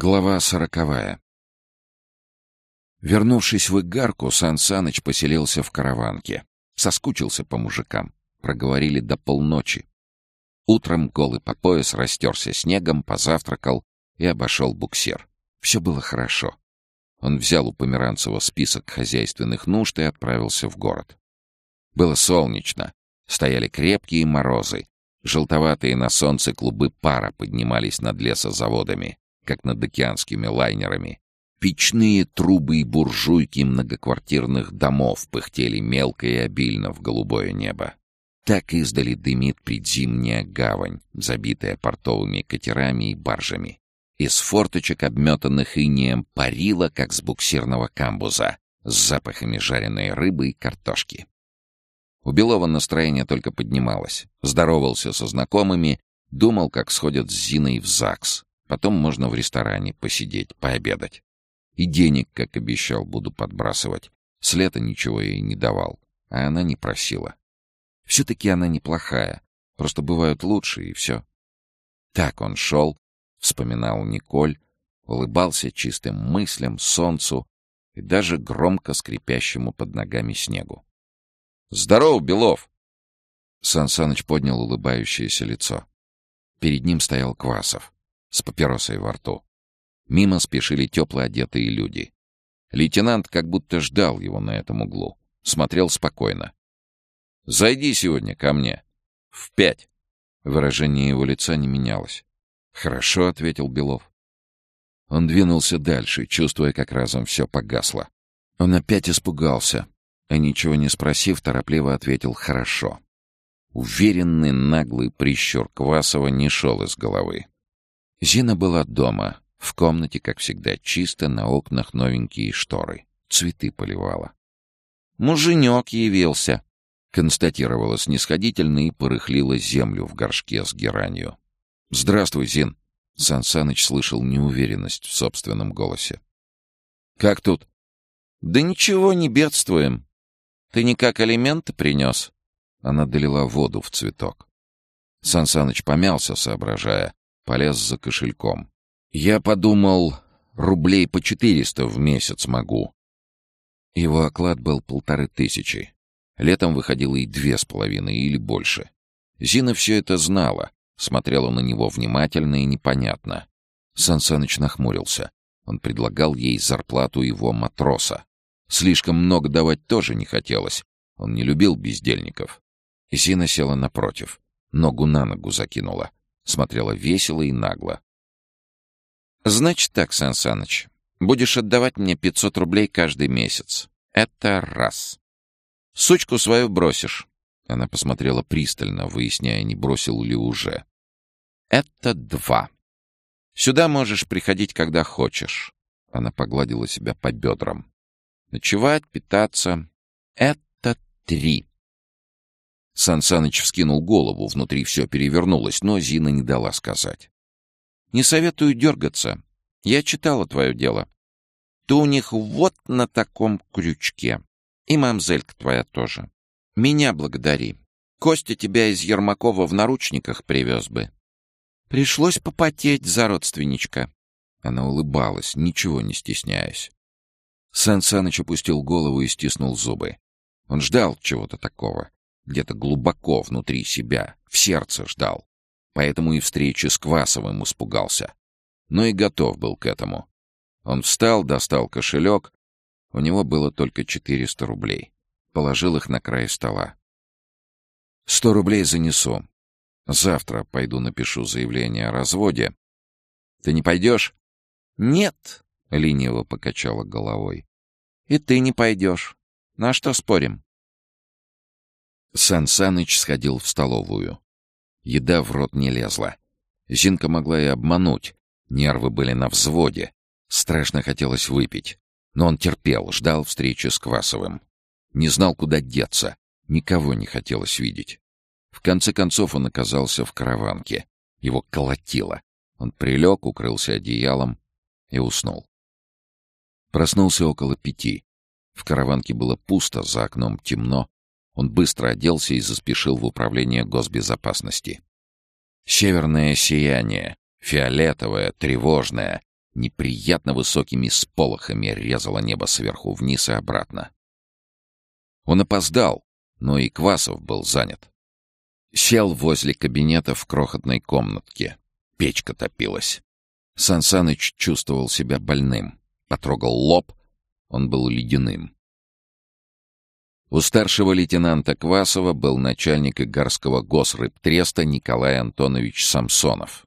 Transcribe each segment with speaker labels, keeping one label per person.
Speaker 1: Глава сороковая. Вернувшись в Игарку, Сан Саныч поселился в караванке. Соскучился по мужикам. Проговорили до полночи. Утром голый по пояс растерся снегом, позавтракал и обошел буксир. Все было хорошо. Он взял у Померанцева список хозяйственных нужд и отправился в город. Было солнечно. Стояли крепкие морозы. Желтоватые на солнце клубы пара поднимались над лесозаводами как над океанскими лайнерами. Печные трубы и буржуйки многоквартирных домов пыхтели мелко и обильно в голубое небо. Так издали дымит предзимняя гавань, забитая портовыми катерами и баржами. Из форточек, обметанных инеем, парила, как с буксирного камбуза, с запахами жареной рыбы и картошки. У Белова настроение только поднималось. Здоровался со знакомыми, думал, как сходят с Зиной в ЗАГС. Потом можно в ресторане посидеть, пообедать. И денег, как обещал, буду подбрасывать. С лета ничего ей не давал, а она не просила. Все-таки она неплохая, просто бывают лучше, и все. Так он шел, вспоминал Николь, улыбался чистым мыслям, солнцу и даже громко скрипящему под ногами снегу. «Здорово, Белов!» Сан Саныч поднял улыбающееся лицо. Перед ним стоял Квасов с папиросой во рту. Мимо спешили тепло одетые люди. Лейтенант как будто ждал его на этом углу. Смотрел спокойно. «Зайди сегодня ко мне. В пять». Выражение его лица не менялось. «Хорошо», — ответил Белов. Он двинулся дальше, чувствуя, как разом все погасло. Он опять испугался, а ничего не спросив, торопливо ответил «хорошо». Уверенный наглый прищур Квасова не шел из головы. Зина была дома. В комнате, как всегда, чисто, на окнах новенькие шторы. Цветы поливала. «Муженек явился», — констатировала снисходительно и порыхлила землю в горшке с геранью. «Здравствуй, Зин», — Сан Саныч слышал неуверенность в собственном голосе. «Как тут?» «Да ничего, не бедствуем. Ты никак алименты принес?» Она долила воду в цветок. Сан Саныч помялся, соображая, Полез за кошельком. Я подумал, рублей по четыреста в месяц могу. Его оклад был полторы тысячи. Летом выходило и две с половиной или больше. Зина все это знала, смотрела на него внимательно и непонятно. Сан Саныч нахмурился. Он предлагал ей зарплату его матроса. Слишком много давать тоже не хотелось. Он не любил бездельников. Зина села напротив. Ногу на ногу закинула смотрела весело и нагло. «Значит так, Сан Саныч, будешь отдавать мне 500 рублей каждый месяц. Это раз. Сучку свою бросишь». Она посмотрела пристально, выясняя, не бросил ли уже. «Это два. Сюда можешь приходить, когда хочешь». Она погладила себя по бедрам. «Ночевать, питаться. Это три. Сан Саныч вскинул голову, внутри все перевернулось, но Зина не дала сказать. «Не советую дергаться. Я читала твое дело. Ты у них вот на таком крючке. И мамзелька твоя тоже. Меня благодари. Костя тебя из Ермакова в наручниках привез бы. Пришлось попотеть за родственничка». Она улыбалась, ничего не стесняясь. Сан Саныч опустил голову и стиснул зубы. Он ждал чего-то такого где-то глубоко внутри себя, в сердце ждал. Поэтому и встречи с Квасовым испугался. Но и готов был к этому. Он встал, достал кошелек. У него было только 400 рублей. Положил их на край стола. «Сто рублей занесу. Завтра пойду напишу заявление о разводе. Ты не пойдешь?» «Нет», — лениво покачала головой. «И ты не пойдешь. На что спорим?» Сан Саныч сходил в столовую. Еда в рот не лезла. Зинка могла и обмануть. Нервы были на взводе. Страшно хотелось выпить. Но он терпел, ждал встречи с Квасовым. Не знал, куда деться. Никого не хотелось видеть. В конце концов он оказался в караванке. Его колотило. Он прилег, укрылся одеялом и уснул. Проснулся около пяти. В караванке было пусто, за окном темно. Он быстро оделся и заспешил в управление госбезопасности. Северное сияние, фиолетовое, тревожное, неприятно высокими сполохами резало небо сверху вниз и обратно. Он опоздал, но и Квасов был занят. Сел возле кабинета в крохотной комнатке. Печка топилась. Сансаныч чувствовал себя больным. Потрогал лоб. Он был ледяным. У старшего лейтенанта Квасова был начальник Игарского госрыбтреста Николай Антонович Самсонов.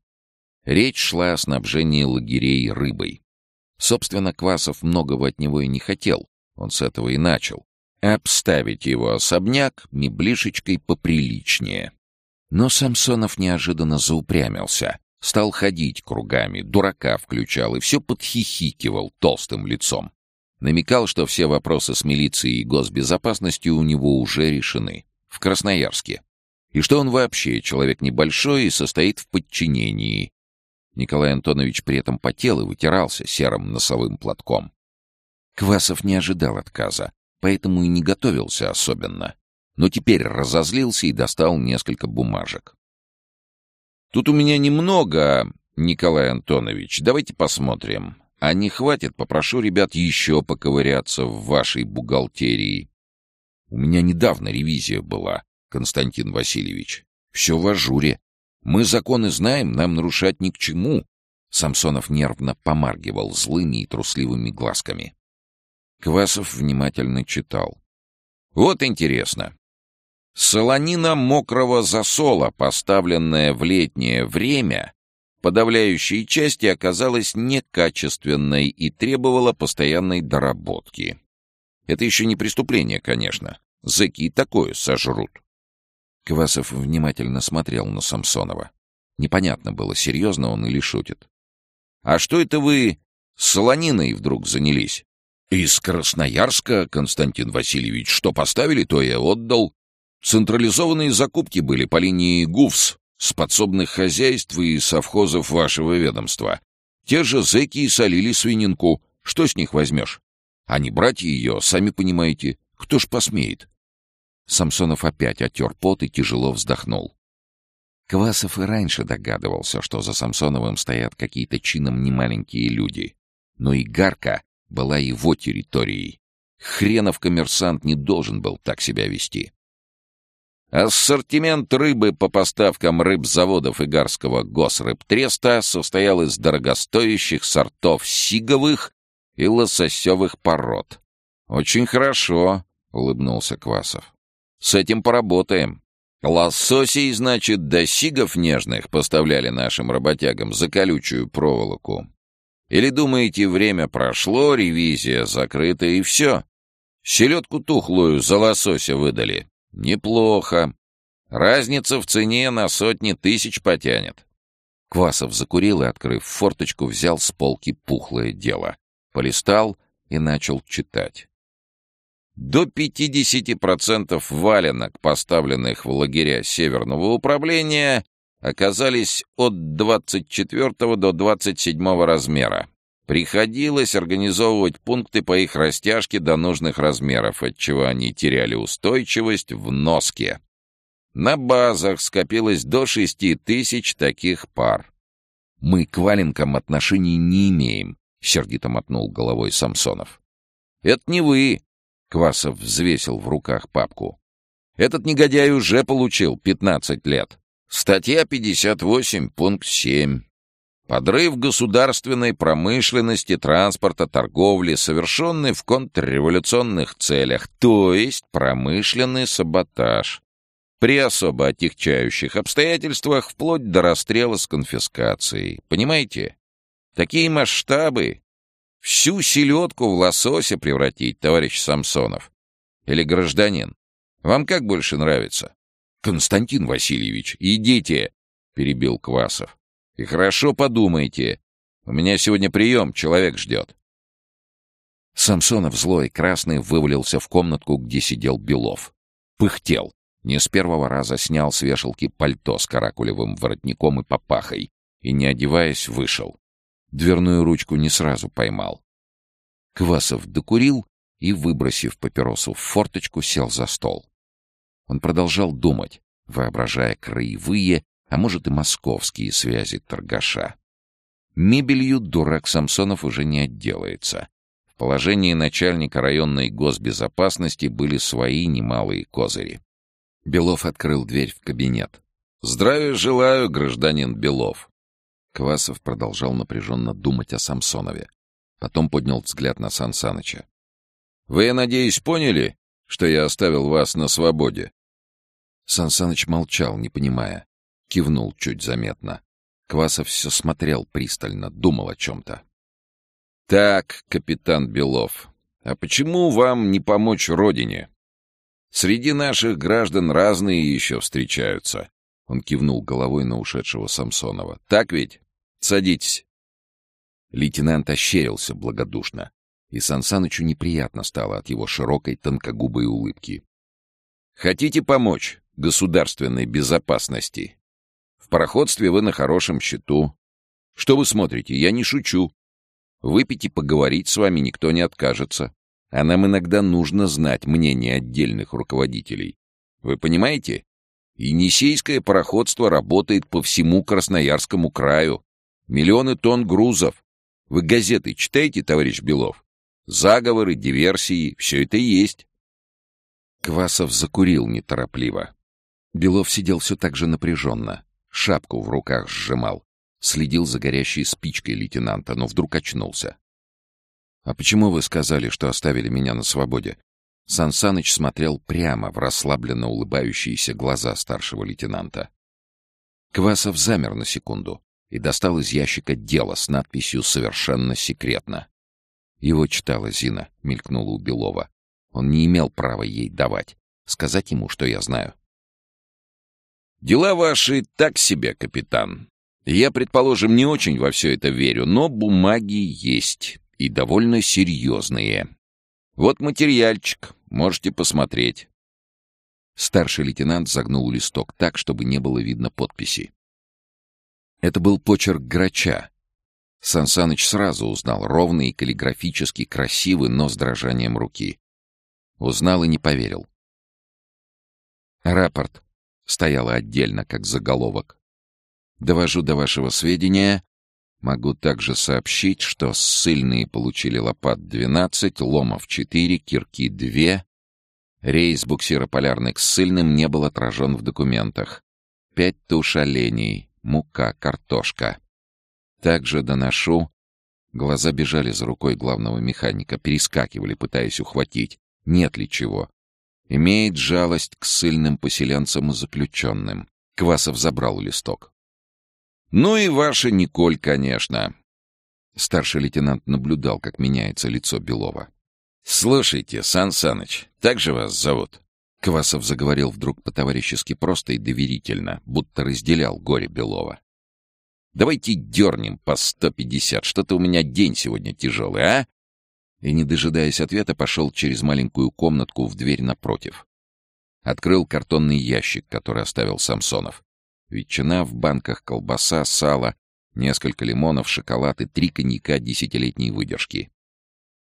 Speaker 1: Речь шла о снабжении лагерей рыбой. Собственно, Квасов многого от него и не хотел. Он с этого и начал. Обставить его особняк меблишечкой поприличнее. Но Самсонов неожиданно заупрямился. Стал ходить кругами, дурака включал и все подхихикивал толстым лицом. Намекал, что все вопросы с милицией и госбезопасностью у него уже решены. В Красноярске. И что он вообще человек небольшой и состоит в подчинении. Николай Антонович при этом потел и вытирался серым носовым платком. Квасов не ожидал отказа, поэтому и не готовился особенно. Но теперь разозлился и достал несколько бумажек. «Тут у меня немного, Николай Антонович. Давайте посмотрим. А не хватит, попрошу ребят еще поковыряться в вашей бухгалтерии. У меня недавно ревизия была, Константин Васильевич. Все в ажуре. Мы законы знаем, нам нарушать ни к чему. Самсонов нервно помаргивал злыми и трусливыми глазками. Квасов внимательно читал. Вот интересно. Солонина мокрого засола, поставленная в летнее время, подавляющей части оказалась некачественной и требовала постоянной доработки. Это еще не преступление, конечно. Зэки такое сожрут. Квасов внимательно смотрел на Самсонова. Непонятно было, серьезно он или шутит. «А что это вы солониной вдруг занялись?» «Из Красноярска, Константин Васильевич, что поставили, то я отдал. Централизованные закупки были по линии ГУФС, с подсобных хозяйств и совхозов вашего ведомства. Те же зэки и солили свининку. Что с них возьмешь? А не брать ее, сами понимаете, кто ж посмеет? Самсонов опять отер пот и тяжело вздохнул. Квасов и раньше догадывался, что за Самсоновым стоят какие-то чином немаленькие люди. Но и Гарка была его территорией. Хренов коммерсант не должен был так себя вести. Ассортимент рыбы по поставкам рыбзаводов Игарского госрыбтреста состоял из дорогостоящих сортов сиговых и лососевых пород. «Очень хорошо», — улыбнулся Квасов. «С этим поработаем. Лососей, значит, до сигов нежных поставляли нашим работягам за колючую проволоку. Или думаете, время прошло, ревизия закрыта и все? Селедку тухлую за лосося выдали. Неплохо. Разница в цене на сотни тысяч потянет. Квасов закурил и, открыв форточку, взял с полки пухлое дело. Полистал и начал читать. До 50% валенок, поставленных в лагеря Северного управления, оказались от 24 до 27 размера. Приходилось организовывать пункты по их растяжке до нужных размеров, отчего они теряли устойчивость в носке. На базах скопилось до шести тысяч таких пар. «Мы к валенкам отношений не имеем», — сердито мотнул головой Самсонов. «Это не вы», — Квасов взвесил в руках папку. «Этот негодяй уже получил пятнадцать лет. Статья 58, пункт 7. Подрыв государственной промышленности, транспорта, торговли, совершенный в контрреволюционных целях, то есть промышленный саботаж. При особо отягчающих обстоятельствах вплоть до расстрела с конфискацией. Понимаете? Такие масштабы. Всю селедку в лосося превратить, товарищ Самсонов. Или гражданин. Вам как больше нравится? Константин Васильевич, идите, перебил Квасов. И хорошо подумайте. У меня сегодня прием, человек ждет. Самсонов злой красный вывалился в комнатку, где сидел Белов. Пыхтел. Не с первого раза снял с вешалки пальто с каракулевым воротником и папахой и, не одеваясь, вышел. Дверную ручку не сразу поймал. Квасов докурил и, выбросив папиросу в форточку, сел за стол. Он продолжал думать, воображая краевые а может и московские связи торгаша. Мебелью дурак Самсонов уже не отделается. В положении начальника районной госбезопасности были свои немалые козыри. Белов открыл дверь в кабинет. «Здравия желаю, гражданин Белов!» Квасов продолжал напряженно думать о Самсонове. Потом поднял взгляд на Сан Саныча. «Вы, я надеюсь, поняли, что я оставил вас на свободе?» Сан Саныч молчал, не понимая. Кивнул чуть заметно. Квасов все смотрел пристально, думал о чем-то. «Так, капитан Белов, а почему вам не помочь родине? Среди наших граждан разные еще встречаются». Он кивнул головой на ушедшего Самсонова. «Так ведь? Садитесь». Лейтенант ощерился благодушно, и Сансанычу неприятно стало от его широкой тонкогубой улыбки. «Хотите помочь государственной безопасности?» Пароходстве вы на хорошем счету. Что вы смотрите? Я не шучу. Выпить и поговорить с вами никто не откажется. А нам иногда нужно знать мнение отдельных руководителей. Вы понимаете? Енисейское пароходство работает по всему Красноярскому краю. Миллионы тонн грузов. Вы газеты читаете, товарищ Белов? Заговоры, диверсии — все это есть. Квасов закурил неторопливо. Белов сидел все так же напряженно. Шапку в руках сжимал. Следил за горящей спичкой лейтенанта, но вдруг очнулся. «А почему вы сказали, что оставили меня на свободе?» Сан Саныч смотрел прямо в расслабленно улыбающиеся глаза старшего лейтенанта. Квасов замер на секунду и достал из ящика дело с надписью «Совершенно секретно». Его читала Зина, мелькнула у Белова. Он не имел права ей давать. Сказать ему, что я знаю. Дела ваши так себе, капитан. Я, предположим, не очень во все это верю, но бумаги есть, и довольно серьезные. Вот материальчик, можете посмотреть. Старший лейтенант загнул листок так, чтобы не было видно подписи. Это был почерк грача. Сансаныч сразу узнал ровный и каллиграфически красивый, но с дрожанием руки. Узнал и не поверил. «Рапорт», стояла отдельно, как заголовок. Довожу до вашего сведения, могу также сообщить, что ссыльные получили лопат 12, ломов 4, кирки 2. Рейс буксира «Полярный» к ссыльным не был отражен в документах. Пять туш оленей, мука, картошка. Также доношу... Глаза бежали за рукой главного механика, перескакивали, пытаясь ухватить. Нет ли чего? Имеет жалость к сыльным поселенцам и заключенным. Квасов забрал листок. «Ну и ваша Николь, конечно». Старший лейтенант наблюдал, как меняется лицо Белова. «Слушайте, Сан Саныч, так же вас зовут?» Квасов заговорил вдруг по-товарищески просто и доверительно, будто разделял горе Белова. «Давайте дернем по сто пятьдесят, что-то у меня день сегодня тяжелый, а? И, не дожидаясь ответа, пошел через маленькую комнатку в дверь напротив. Открыл картонный ящик, который оставил Самсонов. Ветчина в банках, колбаса, сало, несколько лимонов, шоколад и три коньяка десятилетней выдержки.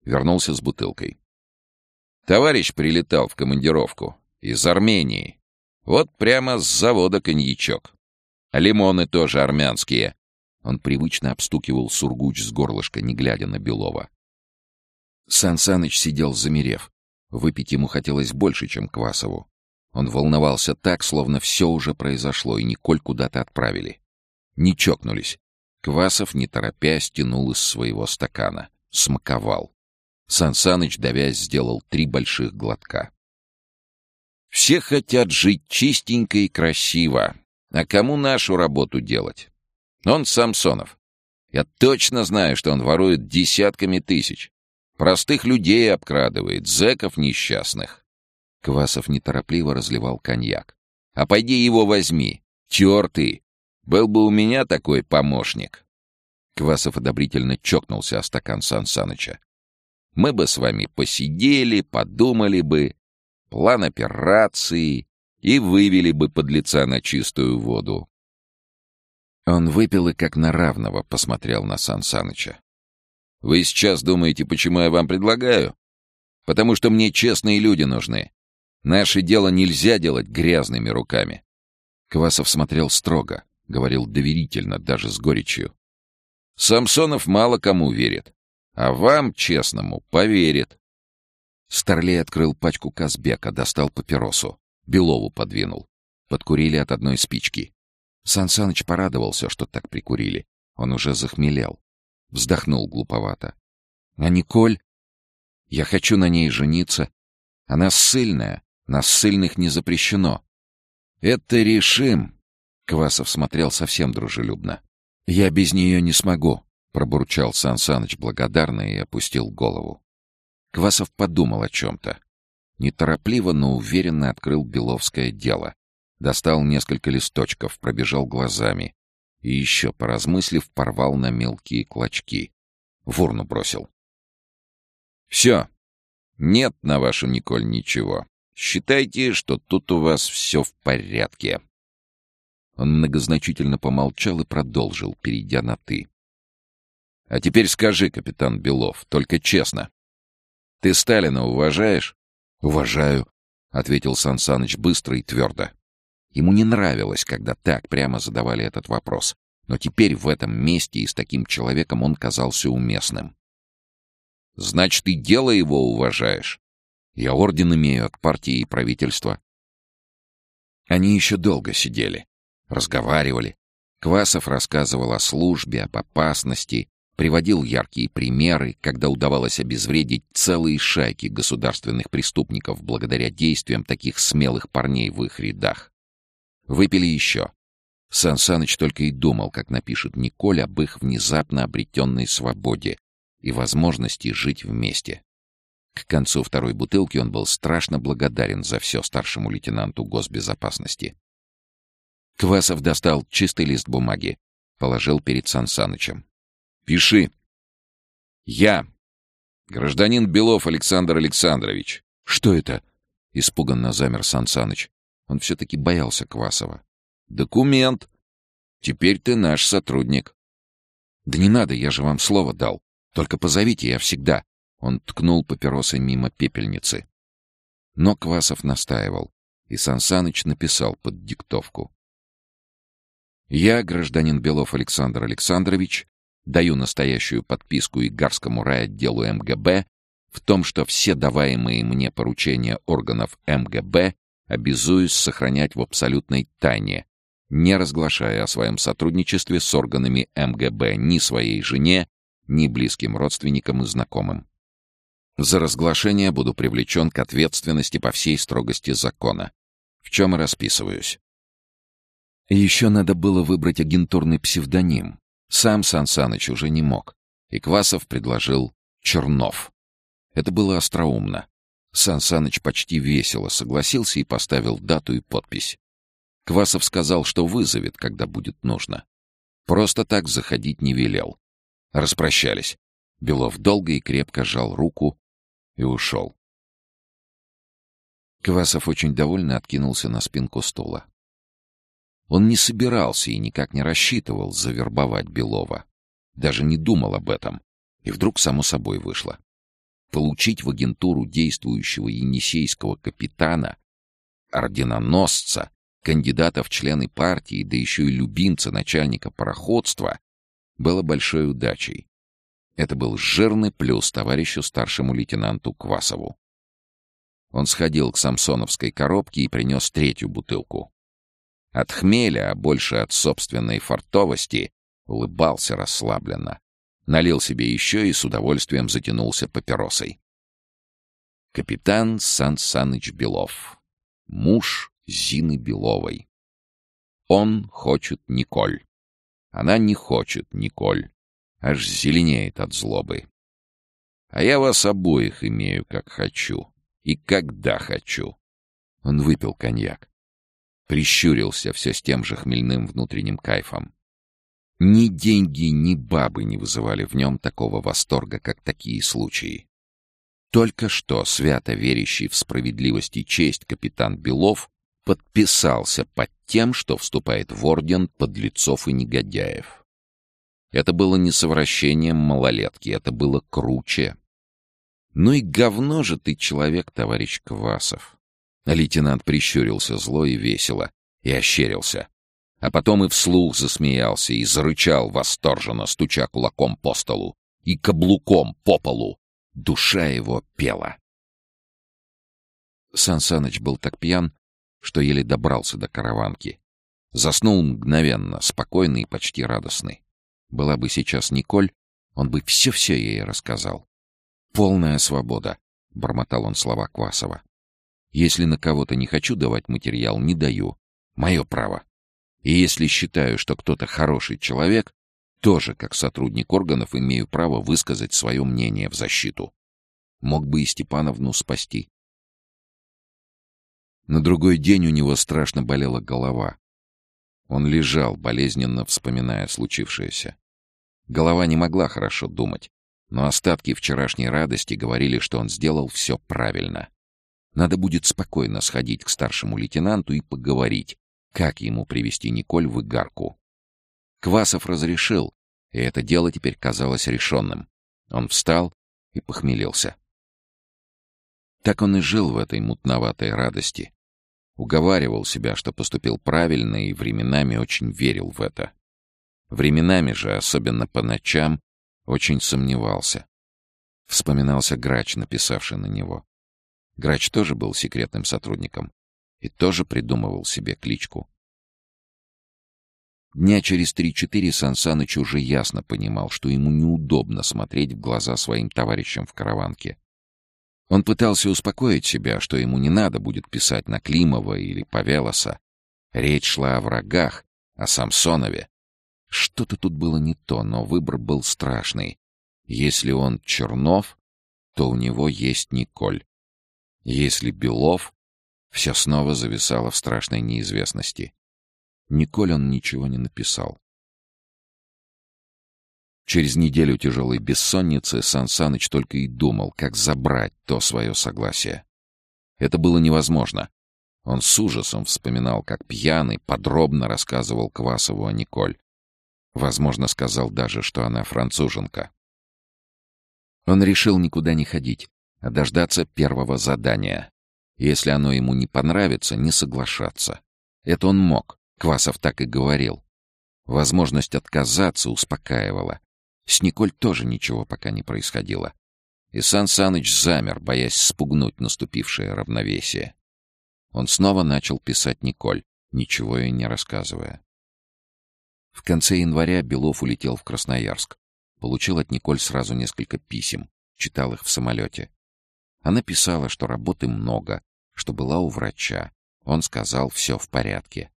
Speaker 1: Вернулся с бутылкой. Товарищ прилетал в командировку. Из Армении. Вот прямо с завода коньячок. лимоны тоже армянские. Он привычно обстукивал сургуч с горлышка, не глядя на Белова. Сан сидел замерев. Выпить ему хотелось больше, чем Квасову. Он волновался так, словно все уже произошло, и Николь куда-то отправили. Не чокнулись. Квасов, не торопясь, тянул из своего стакана. Смаковал. Сан Саныч, давясь, сделал три больших глотка. «Все хотят жить чистенько и красиво. А кому нашу работу делать? Он Самсонов. Я точно знаю, что он ворует десятками тысяч. Простых людей обкрадывает, зэков несчастных. Квасов неторопливо разливал коньяк. А пойди его возьми. Тертый. Был бы у меня такой помощник. Квасов одобрительно чокнулся о стакан Сан Саныча. Мы бы с вами посидели, подумали бы. План операции. И вывели бы под лица на чистую воду. Он выпил и как на равного посмотрел на Сан Саныча. Вы сейчас думаете, почему я вам предлагаю? Потому что мне честные люди нужны. Наше дело нельзя делать грязными руками. Квасов смотрел строго, говорил доверительно, даже с горечью. Самсонов мало кому верит, а вам, честному, поверит.
Speaker 2: Старлей открыл пачку Казбека, достал папиросу. Белову подвинул. Подкурили от одной спички. Сан Саныч порадовался, что так прикурили. Он уже захмелел. Вздохнул глуповато. «А Николь? Я хочу на ней жениться. Она ссыльная. На ссыльных не запрещено». «Это решим!» Квасов смотрел совсем дружелюбно. «Я без нее не смогу», — пробурчал Сан Саныч благодарно и опустил голову. Квасов подумал о чем-то. Неторопливо, но уверенно открыл Беловское дело. Достал несколько листочков, пробежал глазами. И еще, поразмыслив, порвал на мелкие клочки. В урну бросил. «Все. Нет на вашу Николь ничего. Считайте, что тут у вас все в порядке». Он многозначительно помолчал и продолжил, перейдя на «ты». «А теперь скажи, капитан Белов, только честно. Ты Сталина уважаешь?» «Уважаю», — ответил Сан Саныч быстро и твердо. Ему не нравилось, когда так прямо задавали этот вопрос, но теперь в этом месте и с таким человеком он казался уместным. «Значит, и дело его уважаешь. Я орден имею от партии и правительства». Они еще долго сидели, разговаривали. Квасов рассказывал о службе, об опасности, приводил яркие примеры, когда удавалось обезвредить целые шайки государственных преступников благодаря действиям таких смелых парней в их рядах. Выпили еще. Сан Саныч только и думал, как напишет Николь об их внезапно обретенной свободе и возможности жить вместе. К концу второй бутылки он был страшно благодарен за все старшему лейтенанту госбезопасности. Квасов достал чистый лист бумаги, положил перед Сан Санычем. «Пиши. Я, гражданин Белов Александр Александрович». «Что это?» — испуганно замер Сан Саныч. Он все-таки боялся Квасова. «Документ. Теперь ты наш сотрудник». «Да не надо, я же вам слово дал. Только позовите, я всегда». Он ткнул папиросой мимо пепельницы. Но Квасов настаивал, и Сансаныч написал под диктовку. «Я, гражданин Белов Александр Александрович, даю настоящую подписку Игарскому райотделу МГБ в том, что все даваемые мне поручения органов МГБ обязуюсь сохранять в абсолютной тайне, не разглашая о своем сотрудничестве с органами МГБ ни своей жене, ни близким родственникам и знакомым. За разглашение буду привлечен к ответственности по всей строгости закона, в чем и расписываюсь. еще надо было выбрать агентурный псевдоним. Сам Сан Саныч уже не мог, и Квасов предложил Чернов. Это было остроумно. Сан Саныч почти весело согласился и поставил дату и подпись. Квасов сказал, что вызовет, когда будет нужно. Просто так заходить не велел. Распрощались. Белов долго и крепко жал руку и ушел. Квасов очень довольно откинулся на спинку стула. Он не собирался и никак не рассчитывал завербовать Белова. Даже не думал об этом. И вдруг само собой вышло получить в агентуру действующего енисейского капитана, орденоносца, кандидата в члены партии, да еще и любимца начальника пароходства, было большой удачей. Это был жирный плюс товарищу старшему лейтенанту Квасову. Он сходил к самсоновской коробке и принес третью бутылку. От хмеля, а больше от собственной фартовости, улыбался расслабленно налил себе еще и с удовольствием затянулся папиросой. Капитан Сан Саныч Белов. Муж Зины Беловой. Он хочет Николь. Она не хочет Николь. Аж зеленеет от злобы. А я вас обоих имею, как хочу. И когда хочу. Он выпил коньяк. Прищурился все с тем же хмельным внутренним кайфом. Ни деньги, ни бабы не вызывали в нем такого восторга, как такие случаи. Только что свято верящий в справедливость и честь капитан Белов подписался под тем, что вступает в орден подлецов и негодяев. Это было не совращением малолетки, это было круче. «Ну и говно же ты человек, товарищ Квасов!» Лейтенант прищурился зло и весело и ощерился.
Speaker 1: А потом и вслух засмеялся и зарычал восторженно, стуча кулаком по столу и каблуком по полу. Душа его пела.
Speaker 2: Сан Саныч был так пьян, что еле добрался до караванки. Заснул мгновенно, спокойный и почти радостный. Была бы сейчас Николь, он бы все-все ей рассказал. «Полная свобода», — бормотал он слова Квасова. «Если на кого-то не хочу давать материал, не даю. Мое право. И если считаю, что кто-то хороший человек, тоже, как сотрудник органов, имею право высказать свое мнение в защиту. Мог бы и Степановну спасти. На другой день у него страшно болела голова. Он лежал, болезненно вспоминая случившееся. Голова не могла хорошо думать, но остатки вчерашней радости говорили, что он сделал все правильно. Надо будет спокойно сходить к старшему лейтенанту и поговорить, как ему привести Николь в игарку. Квасов разрешил, и это дело теперь казалось решенным. Он встал и похмелился. Так он и жил в этой мутноватой радости. Уговаривал себя, что поступил правильно, и временами очень верил в это. Временами же, особенно по ночам, очень сомневался. Вспоминался Грач, написавший на него. Грач тоже был секретным сотрудником и тоже придумывал себе кличку. Дня через три-четыре Сансаныч уже ясно понимал, что ему неудобно смотреть в глаза своим товарищам в караванке. Он пытался успокоить себя, что ему не надо будет писать на Климова или Павелоса. Речь шла о врагах, о Самсонове. Что-то тут было не то, но выбор был страшный. Если он Чернов, то у него есть Николь. Если Белов, все снова зависало в страшной неизвестности. Николь он ничего не написал. Через неделю тяжелой бессонницы Сан Саныч только и думал, как забрать то свое согласие. Это было невозможно. Он с ужасом вспоминал, как пьяный подробно рассказывал Квасову о Николь. Возможно, сказал даже, что она француженка. Он решил никуда не ходить, а дождаться первого задания. Если оно ему не понравится, не соглашаться. Это он мог, Квасов так и говорил. Возможность отказаться успокаивала. С Николь тоже ничего пока не происходило. И Сан Саныч замер, боясь спугнуть наступившее равновесие. Он снова начал писать Николь, ничего ей не рассказывая. В конце января Белов улетел в Красноярск. Получил от Николь сразу несколько писем, читал их в самолете. Она писала, что работы много, что была у врача. Он сказал, все в порядке.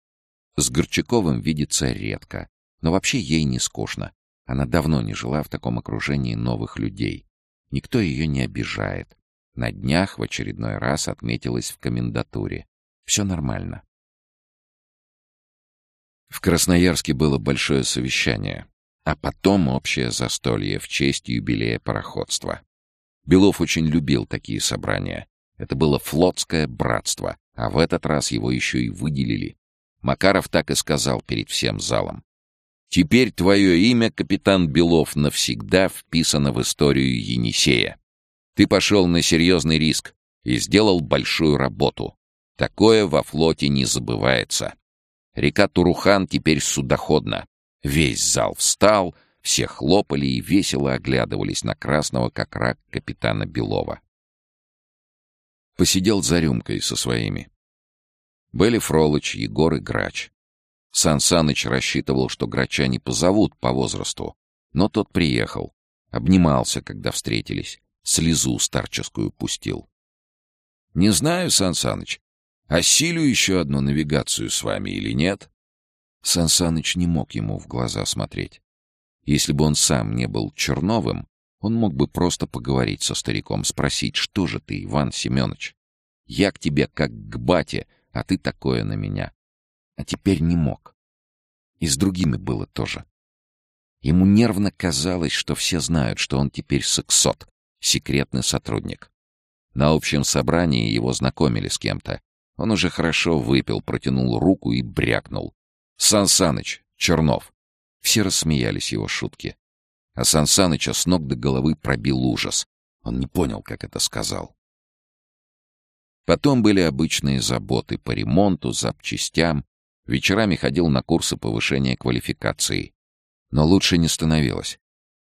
Speaker 2: С Горчаковым видится редко, но вообще ей не скучно. Она давно не жила в таком окружении новых людей. Никто ее не обижает. На днях в очередной раз отметилась в комендатуре. Все нормально. В Красноярске было большое совещание, а потом общее застолье в честь юбилея пароходства. Белов очень любил такие собрания. Это было флотское братство, а в этот раз его еще и выделили. Макаров так и сказал перед всем залом. Теперь твое имя, капитан Белов, навсегда вписано в историю Енисея. Ты пошел на серьезный риск и сделал большую работу. Такое во флоте не забывается. Река Турухан теперь судоходна. Весь зал встал, все хлопали и весело оглядывались на красного, как рак, капитана Белова. Посидел за рюмкой со своими. Были Фролыч, Егор и Грач. Сан Саныч рассчитывал, что Грача не позовут по возрасту, но тот приехал, обнимался, когда встретились, слезу старческую пустил. — Не знаю, Сан Саныч, осилю еще одну навигацию с вами или нет? Сан Саныч не мог ему в глаза смотреть. Если бы он сам не был Черновым, он мог бы просто поговорить со стариком, спросить, что же ты, Иван Семенович? Я к тебе как к бате, а ты такое на меня а теперь не мог. И с другими было тоже. Ему нервно казалось, что все знают, что он теперь сексот, секретный сотрудник. На общем собрании его знакомили с кем-то. Он уже хорошо выпил, протянул руку и брякнул. «Сан Саныч, Чернов!» Все рассмеялись его шутки. А Сан Саныча с ног до головы пробил ужас. Он не понял, как это сказал. Потом были обычные заботы по ремонту, запчастям,
Speaker 1: Вечерами ходил на курсы повышения квалификации. Но лучше не становилось.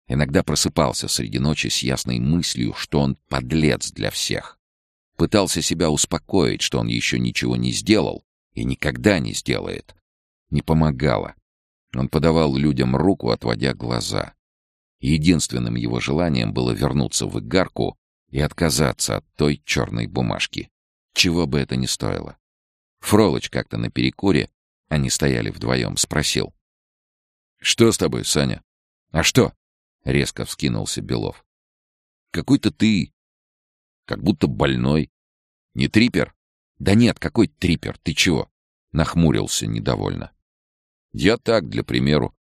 Speaker 1: Иногда просыпался среди ночи с ясной мыслью, что он подлец для всех. Пытался себя успокоить, что он еще ничего не сделал и никогда не сделает. Не помогало. Он подавал людям руку, отводя глаза. Единственным его желанием было вернуться в Игарку и отказаться от той черной бумажки. Чего бы это ни стоило. Фролыч как-то на перекуре, они стояли вдвоем, спросил. «Что с тобой, Саня?» «А что?» — резко вскинулся Белов. «Какой-то ты... как будто больной. Не трипер?» «Да нет, какой трипер? Ты чего?» — нахмурился недовольно. «Я так, для примеру.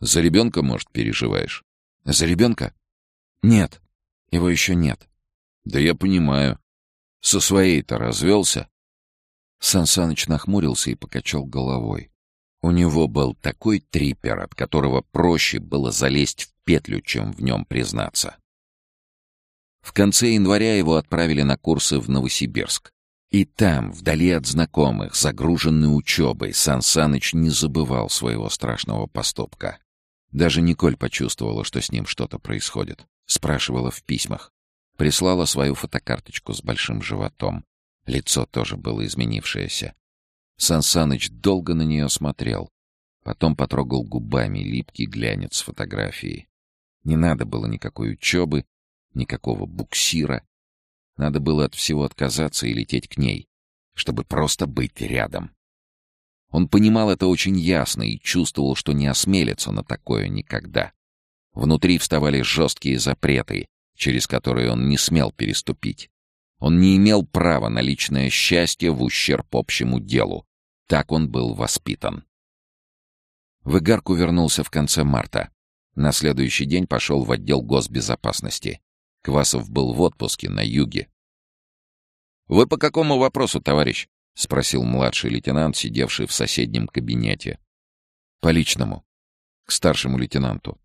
Speaker 1: За ребенка, может, переживаешь?» «За ребенка?» «Нет, его еще нет». «Да я понимаю. Со своей-то развелся?» Сан Саныч нахмурился и покачал головой. У него был такой трипер, от которого проще было залезть в петлю, чем в нем признаться. В конце января его отправили на курсы в Новосибирск. И там, вдали от знакомых, загруженный учебой, Сан Саныч не забывал своего страшного поступка. Даже Николь почувствовала, что с ним что-то происходит. Спрашивала в письмах. Прислала свою фотокарточку с большим животом. Лицо тоже было изменившееся. Сан Саныч долго на нее смотрел. Потом потрогал губами липкий глянец фотографии. Не надо было никакой учебы, никакого буксира. Надо было от всего отказаться и лететь к ней, чтобы просто быть рядом. Он понимал это очень ясно и чувствовал, что не осмелится на такое никогда. Внутри вставали жесткие запреты, через которые он не смел переступить. Он не имел права на личное счастье в ущерб общему делу. Так он был воспитан. В Игарку вернулся в конце марта. На следующий день пошел в отдел госбезопасности. Квасов был в отпуске на юге. «Вы по какому вопросу, товарищ?» — спросил младший лейтенант, сидевший в соседнем кабинете. «По личному. К старшему лейтенанту».